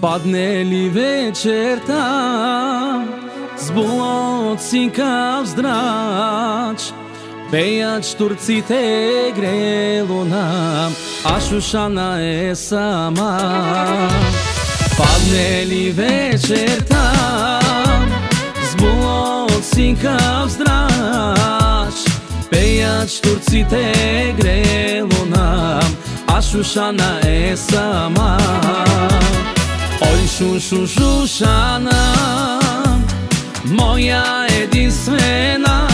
Падне ли вечерта с болоцинка здрач Пеят штурците грело нам, а Шушана е сама. Падне ли вечерта с болоцинка здрач Пеят штурците грело нам, а Ой, Шушу, Шушана, моя единствена.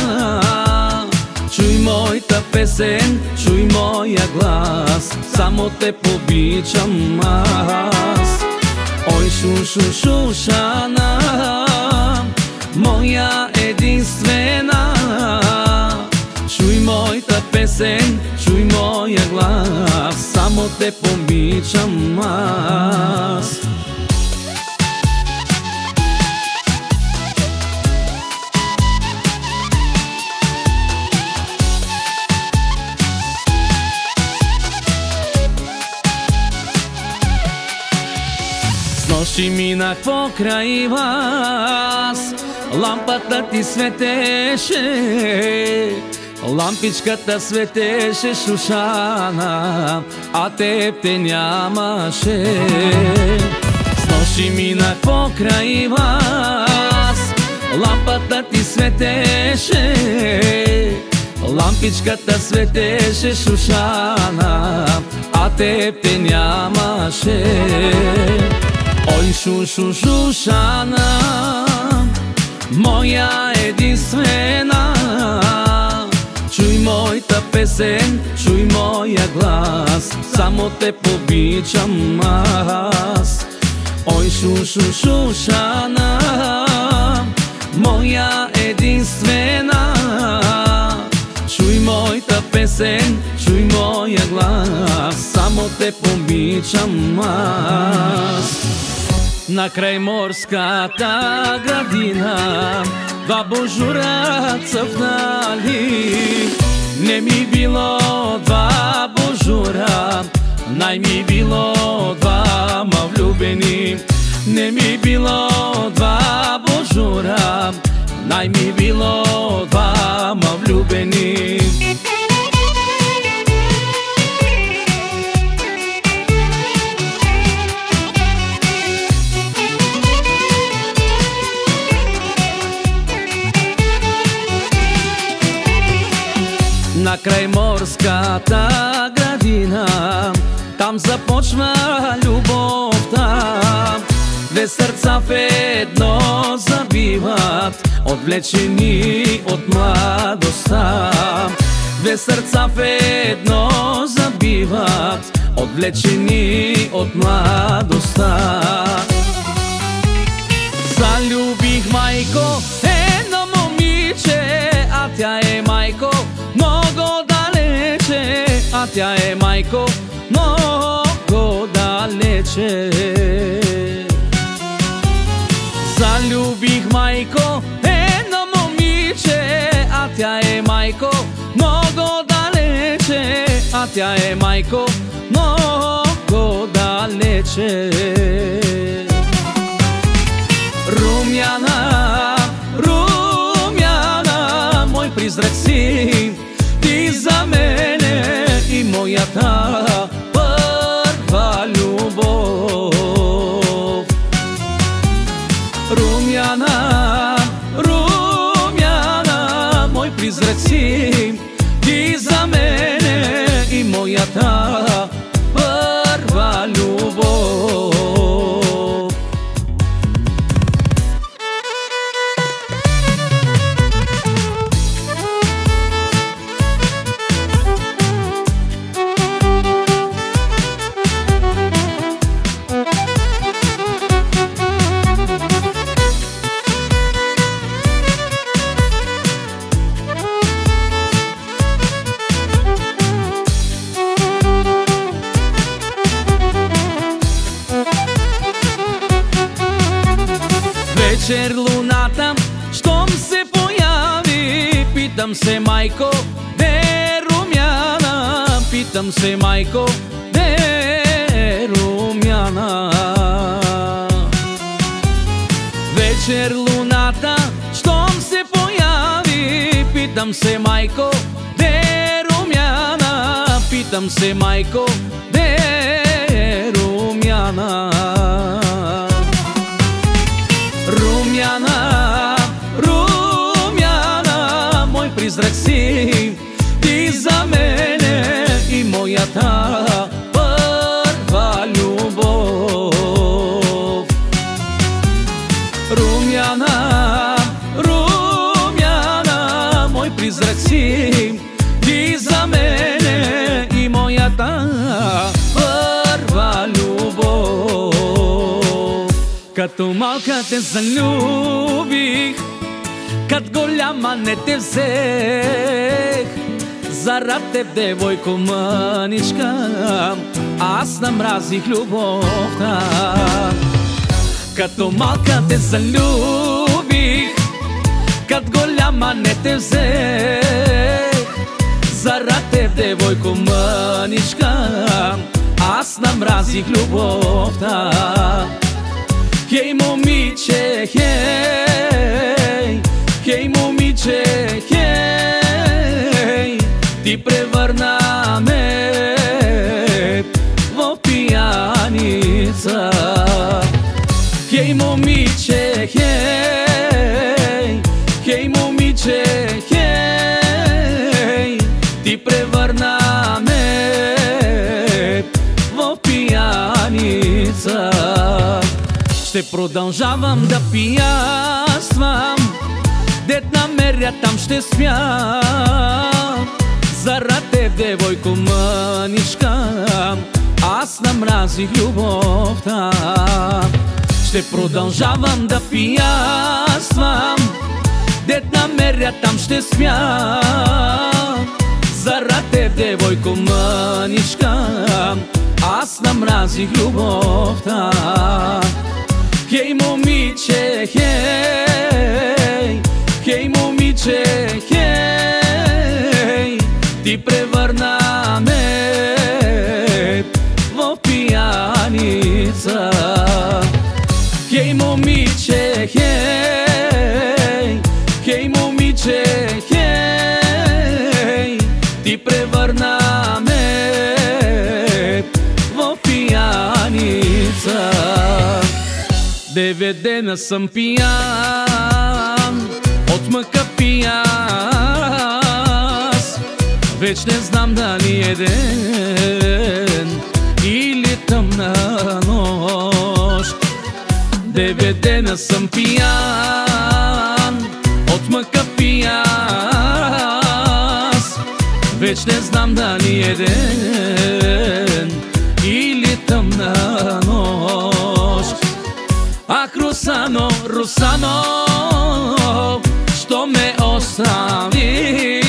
Чуй моята песен, чуй моя глас Само те побичам аз. Ой, Шушу, Шушана, моя единствена. Чуй моята песен, чуй моя глас Само те побичам аз нощи минах покрай вас. Лампата ти светеше. Лампичката светеше Шушана А теб те нямаше. С нощи минах покрай вас. Лампата ти светеше. Лампичката светеше Шушана А теб те нямаше Ой, Шушу, Шушана, моя единствена. Чуй моята песен, чуй моя глас Само те побичам аз. Ой, Шушу, Шушана, моя единствена. Чуй моята песен, чуй моя глас Само те побичам аз на край морската градина Два божура цъфнали Не ми било два божура Най ми било двама влюбени. Не ми било два божура Най ми било двама влюбени край морската градина. Там започва любовта. Две сърца в едно забиват Отвлечени от младостта. Две сърца в едно забиват Отвлечени от младостта. Залюбих майко a tja je majko mnogo daleče Zaljubih majko eno momiče, a tja je majko mnogo daleče A tja je majko mnogo daleče Rumjana вечер луната, щом се появи, питам се майко, де е румяна, питам се майко, де е румяна. Вечер луната, щом се появи. Питам се, майко, де е румяна? Питам се, майко, де е румяна Rumjana, rumjana Moj prizrak si Ti za mene i moja ta. Малка те залюбих Кат голяма не те взех. Зарад теб, девойко мъничка Аз намразих любовта. Като малка те залюбих Кат голяма не те взех. Зарад теб, девойко мъничка Аз намразих любовта Хей, момиче, хей. Хей, момиче, хей. Ти превърна ме в пияница. Хей, момиче, хей. Хей, момиче, хей ще продължавам да пияствам Дет намеря там ще спя. Зарад теб, девойко мъничка Аз намразих любовта. Ще продължавам да пияствам Дет намеря там ще спя. Зарад теб, девойко мъничка Аз намразих любовта Хей, момиче, хей. Хей, момиче, хей. Ти превърна ме в пияница. Хей, момиче, хей Девет дена съм пиян От мъка пияс Веч не знам дали е ден Или тъмна нощ. Девет дена съм пиян От мъка пияс Веч не знам дали е ден Или тъмна нощ A krusano, rusano Što me ostavi?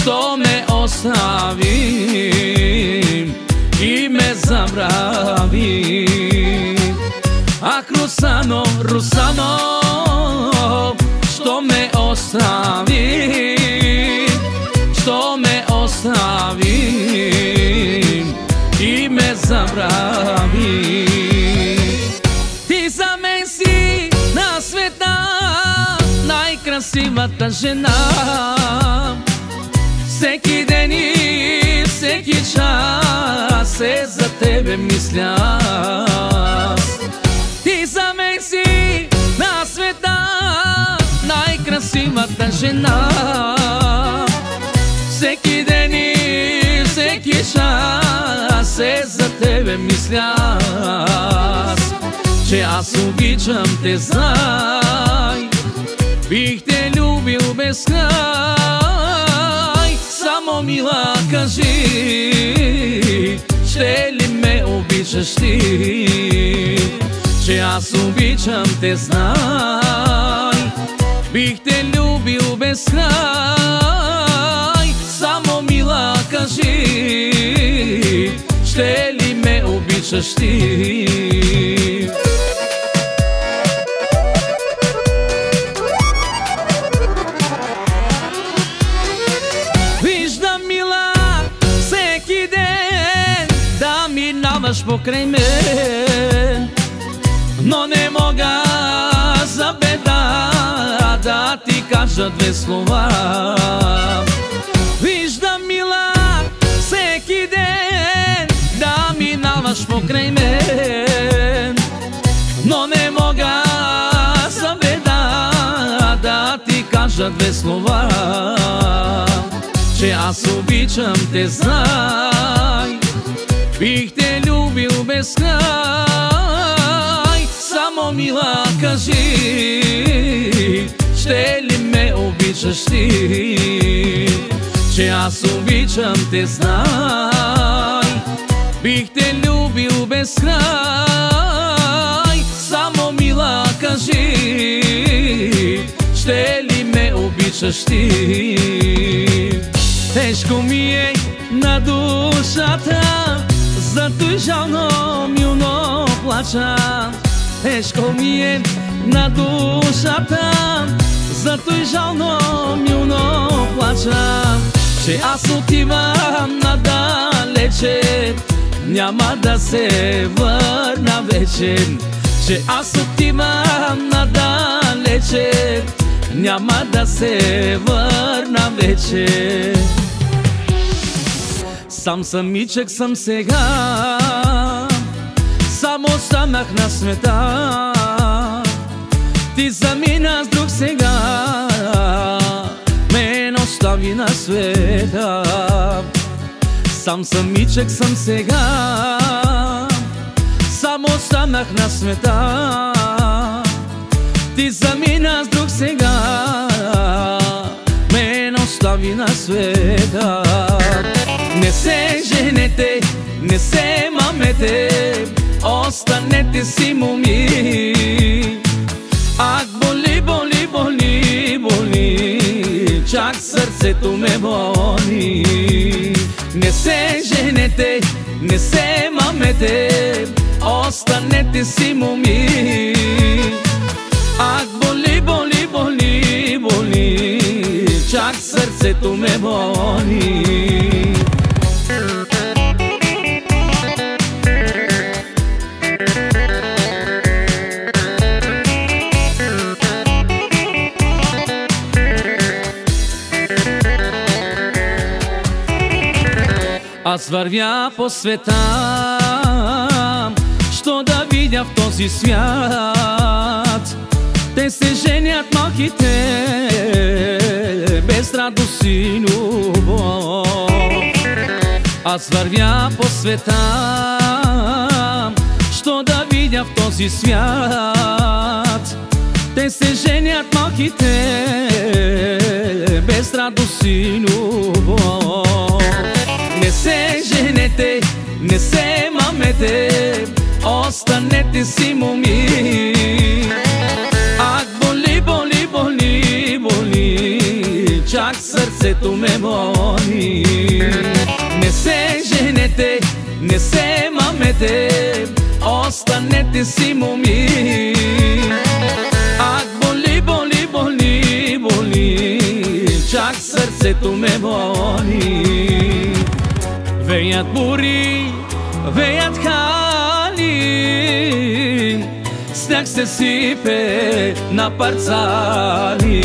Što me ostavi? I me zabravi. A krusano, rusano Što me ostavi? Što me ostavi? I me zabravi. Най-красивата жена. Всеки ден и всеки час е за тебе мисля. Ти за мен си на света най-красивата жена. Всеки ден и всеки час е за тебе мисля. Че аз обичам те, знай Бих те любил без край. Само мила кажи Ще ли ме обичаш ти? Че аз обичам те, знай. Бих те любил без край. Само мила кажи Ще ли ме обичаш ти покрай мен Но не мога да ти кажа две слова. Виждам мила всеки ден да минаваш покрай мен Но не мога за беда да ти кажа две слова. Че аз обичам те знай Бих те край Само мила кажи Ще ли ме обичаш ти? Че аз обичам те знай. Бих те любил без край. Само мила кажи Ще ли ме обичаш ти? Тежко ми е на душата той жално милно плача. Тежко ми е на душата. Той жално милно плача. Че аз отивам Няма да се върна вече. Че аз отивам надалече Няма да се върна вече Сам самичък съм сега Само останах на света Ти замина с друг сега Мен остави на света Сам самичък съм сега Само останах на света Ти замина с друг сега Мен остави на света не се женете, не се мамете, останете си моми. Ак боли, боли, боли, боли, чак сърцето ме боли. Не се женете, не се мамете, останете си моми. Ак боли, боли, боли, боли, чак сърцето ме боли. Аз вървя по света, що да видя в този свят. Те се женят малките, без радост и любов. Аз вървя по света, що да видя в този свят. Те се женят малките, без радост и любов. Се женете, не се мамете, останете си моми. Ак боли, боли, боли, боли, чак сърцето ме моли. Не се женете, не се мамете, останете си моми. Веят бури, веят хали. Сняг се сипе на парцали.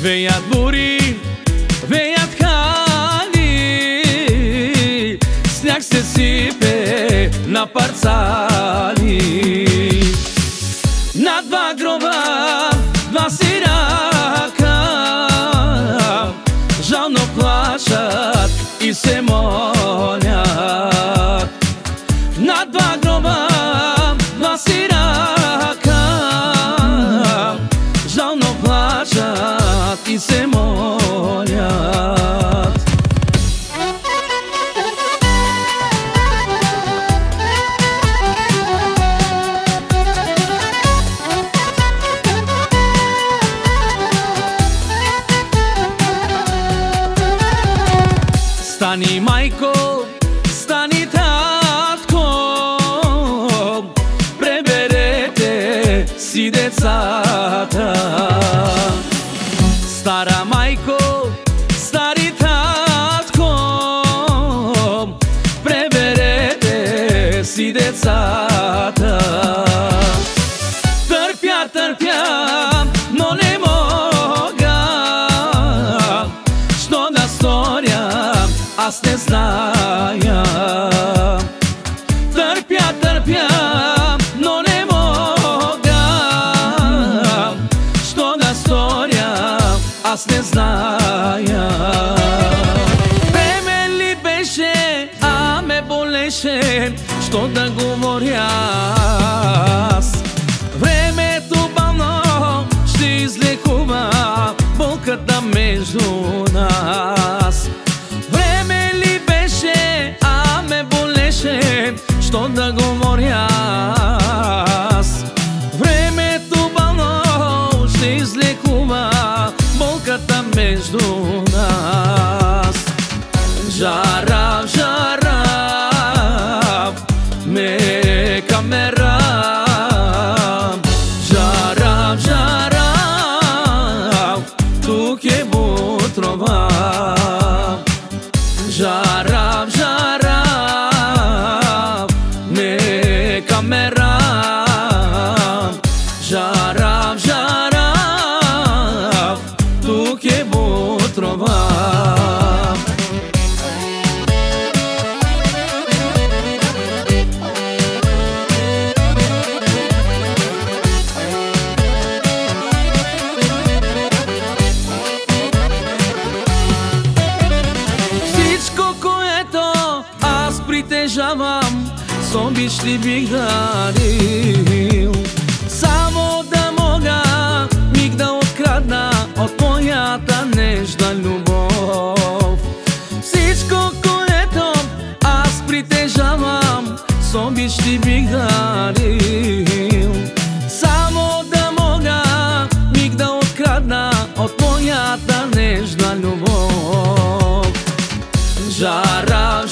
Веят бури, веят хали. Сняг се сипе на парцали. На два гроба, два сирака. Жално плачат i se mor аз не зная. Търпя, търпя, но не мога. Що да сторя, аз не зная. Време ли беше, а ме болеше. Що да го sam s obišti bih Samo da moga mig da odkradna od moja ta nežna ljubov. Žara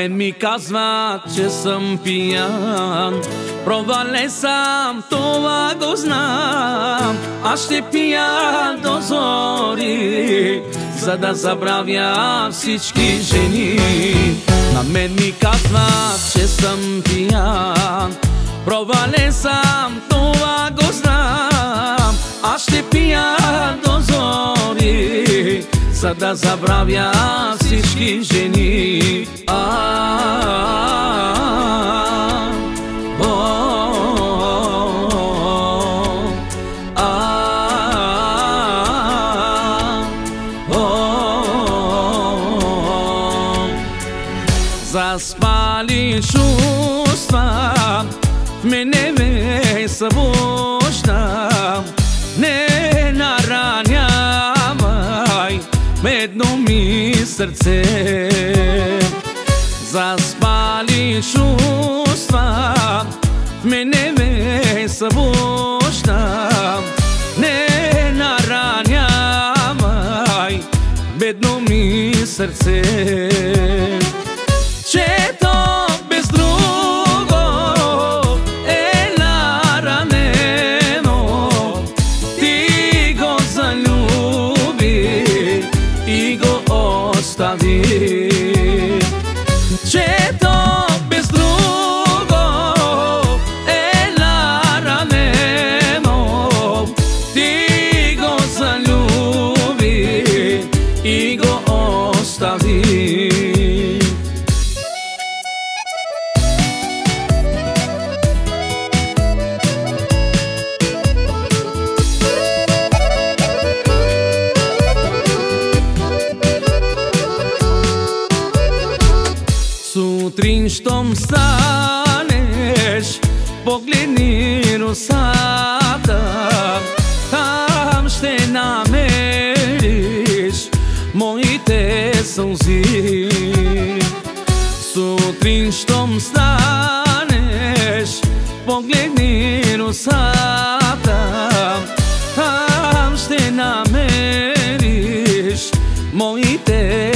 мен ми казват, че съм пиян. Провале съм, това го знам. Аз ще пия до зори За да забравя всички жени. На мен ми казват, че съм пиян. Провале за да забравя всички жени. А, ми сърце Заспали чувства в мене ме събужда Не наранявай бедно ми na meris Moite są zi Su trinštom staneš Pogledni rusata Tam šte nameriš Moite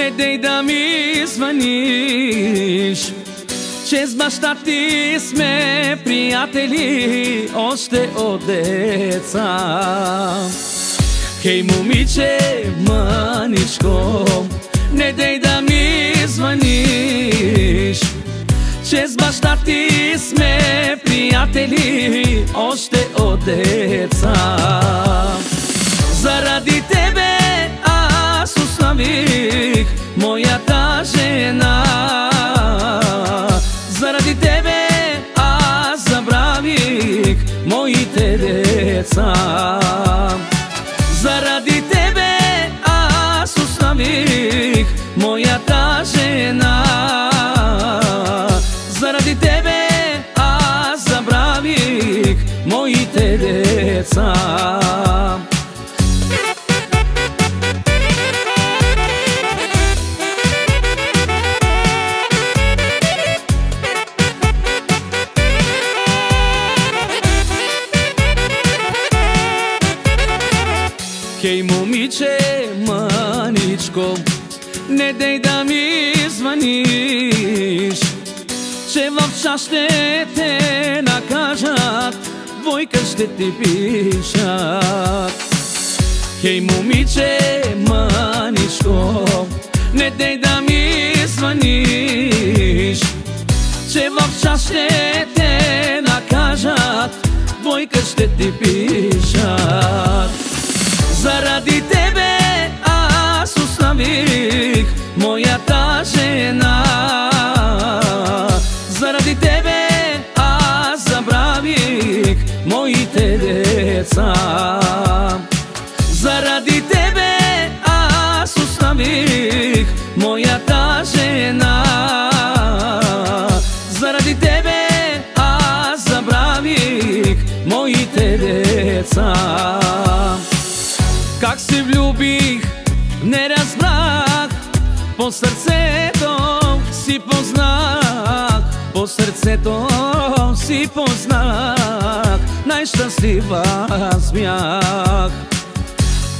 Не дей да ми звъниш че с баща ти сме приятели още от деца. Хей, момиче, мъничко, не дей да ми звъниш, че с баща ти сме приятели още от деца. Заради тебе navik Moja ta žena Zaradi tebe, a zaboravih Moji te deca Zaradi tebe, a sustavik Moja ta žena Zaradi tebe, a Moji te момиче, маничко, не дей да ми звъниш, че в час ще те накажат, двойка ще ти пишат. Хей, момиче, маничко, не дей да ми звъниш, че в час ще те накажат, двойка ще ти пишат. Zaradi tebe, a susnavih, moja ta žena. Zaradi tebe, a zabravih, moji te влюбих, не разбрах. По сърцето си познах По сърцето си познах. Най-щастлива аз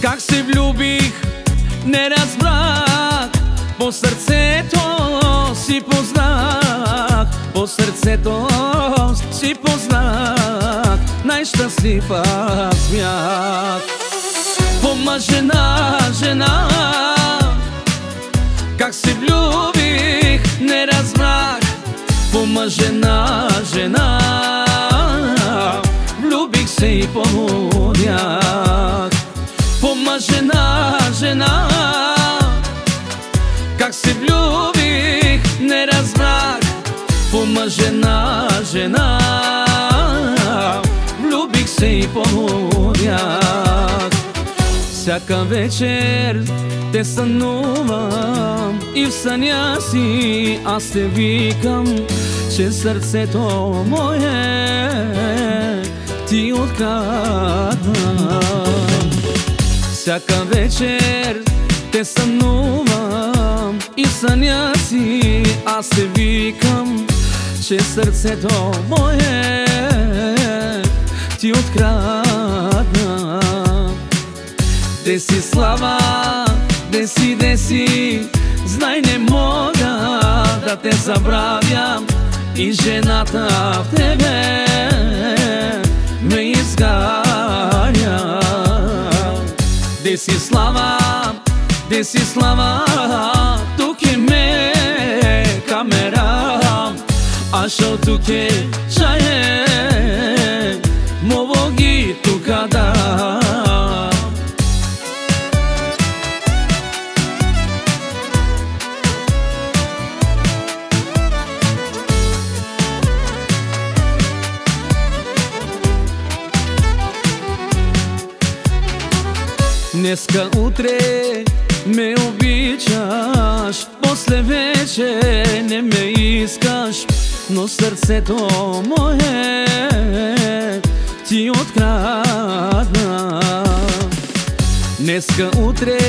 Как се влюбих, не разбрах. По сърцето си познах По сърцето си познах. Най-щастлива аз Пома жена, жена? Как се влюбих, не разбрах. Пома жена, жена? Влюбих се и полудях Пома жена, всяка вечер те сънувам и в съня си аз те викам, че сърцето мое ти открадам. Всяка вечер те сънувам и в съня си аз те викам, че сърцето мое ти открадам. Де си слава, де си, де си Знай не мога да те забравям И жената в тебе ме изгаря. Де си слава, де си слава Тук е ме камера. Ашо тук е чае Мовоги тук Днеска, утре ме обичаш После вече не ме искаш Но сърцето мое ти открадна. Днеска, утре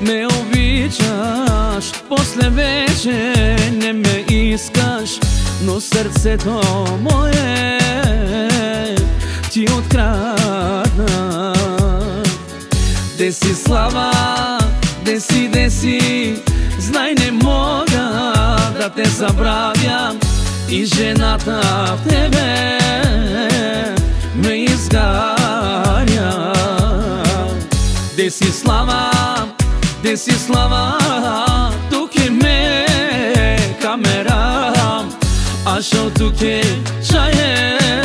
ме обичаш После вече не ме искаш Но сърцето мое ти открадна Де си слава, деси, деси. Знай не мога да те забравям И жената в тебе ме изгаря. Деси слава, деси слава Тук е ме камера. Așa tu che c'hai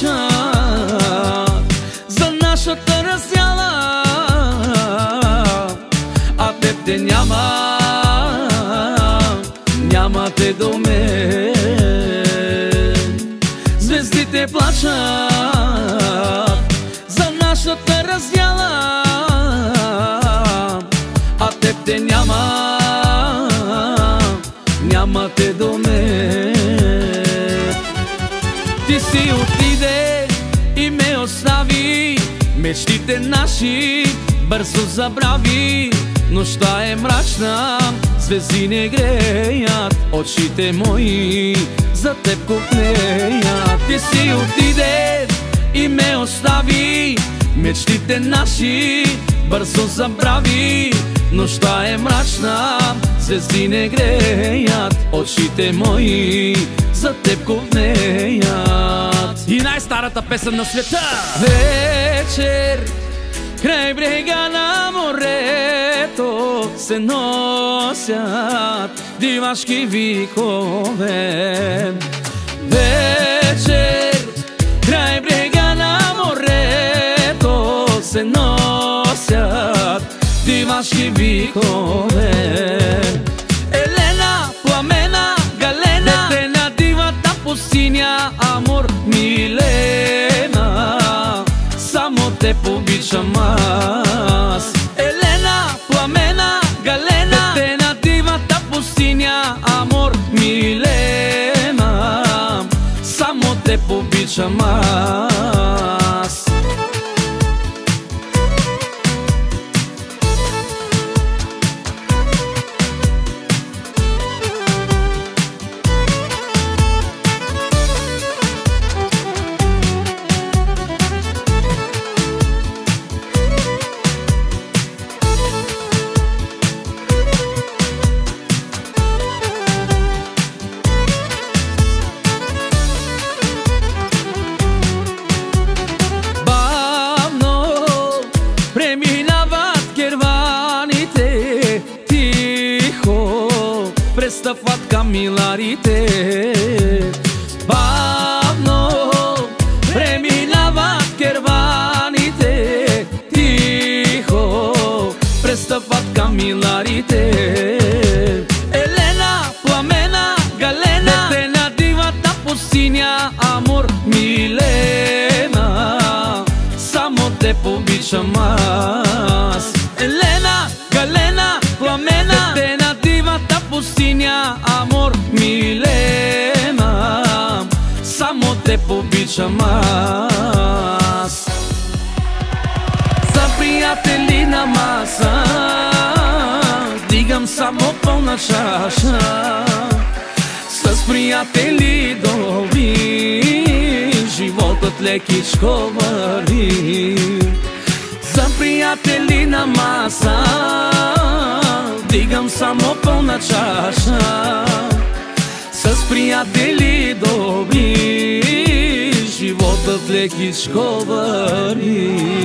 плачат за нашата раздяла те няма, няма те до мен. Звездите плачат за нашата раздяла, а теб те няма, няма те до мен. Ти си отиде и ме остави, мечтите наши бързо забрави Нощта е мрачна, звезди не греят Очите мои за теб купнеят. Ти си отиде и ме остави. Мечтите наши бързо забрави Нощта е мрачна, звезди не греят Очите мои за теб купнеят И най-старата песен на света Вечер Край брега на морето се носят дивашки викове. Вечер край брега на морето се носят дивашки викове. Елена, пламена, галена, на дивата пустиня, амор, милена само те обичам аз. Елена, пламена, галена Те на дивата пустиня, амор, милена. Само те обичам аз Само те побичам аз. Елена, галена, пламена Дете на дивата пустиня Амор, милена. Само те побичам аз. За приятели на маса Дигам само пълна чаша. С приятели добри Животът лекичко върви За приятели на маса Дигам само пълна чаша. С приятели добри Животът лекичко върви